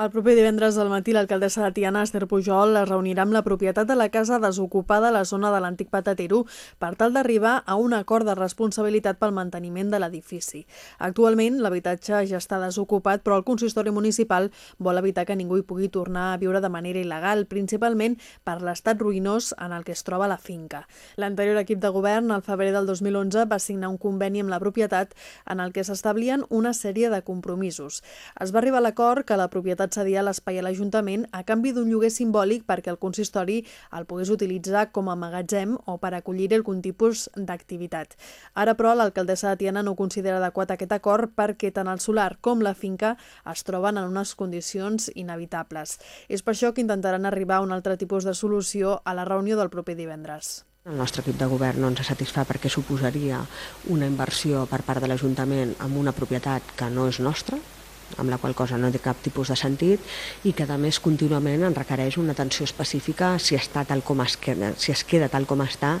El proper divendres al matí l'alcaldessa de Tiana, Esther Pujol, es reunirà amb la propietat de la casa desocupada a la zona de l'antic Patatero per tal d'arribar a un acord de responsabilitat pel manteniment de l'edifici. Actualment, l'habitatge ja està desocupat, però el consistori municipal vol evitar que ningú hi pugui tornar a viure de manera il·legal, principalment per l'estat ruïnós en el que es troba la finca. L'anterior equip de govern, al febrer del 2011, va signar un conveni amb la propietat en el que s'establien una sèrie de compromisos. Es va arribar a l'acord que la propietat cedia l'espai a l'Ajuntament a canvi d'un lloguer simbòlic perquè el consistori el pogués utilitzar com a magatzem o per acollir algun tipus d'activitat. Ara, però, l'alcaldessa de Tiana no considera adequat aquest acord perquè tant el solar com la finca es troben en unes condicions inevitables. És per això que intentaran arribar a un altre tipus de solució a la reunió del proper divendres. El nostre equip de govern no ens satisfà perquè suposaria una inversió per part de l'Ajuntament amb una propietat que no és nostra, amb la qual cosa no té cap tipus de sentit i que a més contínuament en requereix una atenció específica si, està tal com es queda, si es queda tal com està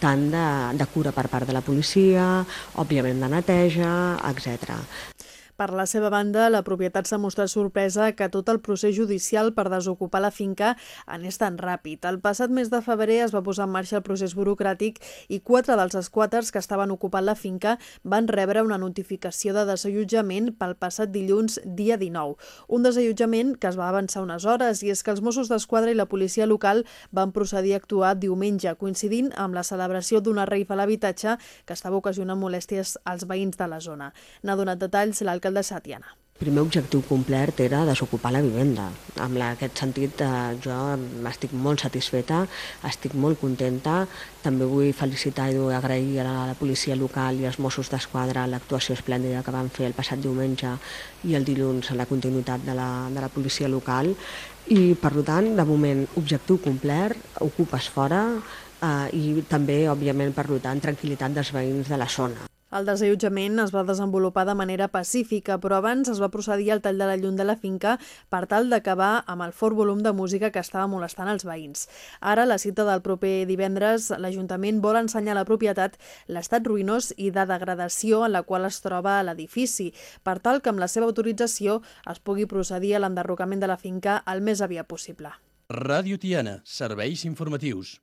tant de, de cura per part de la policia, òbviament de neteja, etc. Per la seva banda, la propietat s'ha mostrat sorpresa que tot el procés judicial per desocupar la finca anés tan ràpid. El passat mes de febrer es va posar en marxa el procés burocràtic i quatre dels esquàters que estaven ocupant la finca van rebre una notificació de desallotjament pel passat dilluns, dia 19. Un desallotjament que es va avançar unes hores i és que els Mossos d'Esquadra i la policia local van procedir a actuar diumenge, coincidint amb la celebració d'una reifa a l'habitatge que estava ocasionant molèsties als veïns de la zona. N'ha donat detalls l'alcalde de Satiana. El primer objectiu complert era desocupar la vivenda. En aquest sentit, eh, jo estic molt satisfeta, estic molt contenta. També vull felicitar i agrair a la, a la policia local i als Mossos d'Esquadra l'actuació esplèndida que van fer el passat diumenge i el dilluns a la continuïtat de la, de la policia local. I, per tant, de moment, objectiu complert, ocupes fora eh, i també, òbviament, per tant, tranquil·litat dels veïns de la zona. El desallotjament es va desenvolupar de manera pacífica, però abans es va procedir al tall de la llum de la finca per tal d'acabar amb el fort volum de música que estava molestant els veïns. Ara, la cita del proper divendres, l'Ajuntament vol ensenyar a la propietat l'estat ruïnós i de degradació en la qual es troba l'edifici, per tal que amb la seva autorització es pugui procedir a l'enderrocament de la finca el més aviat possible. Ràdio Tiana, serveis informatius.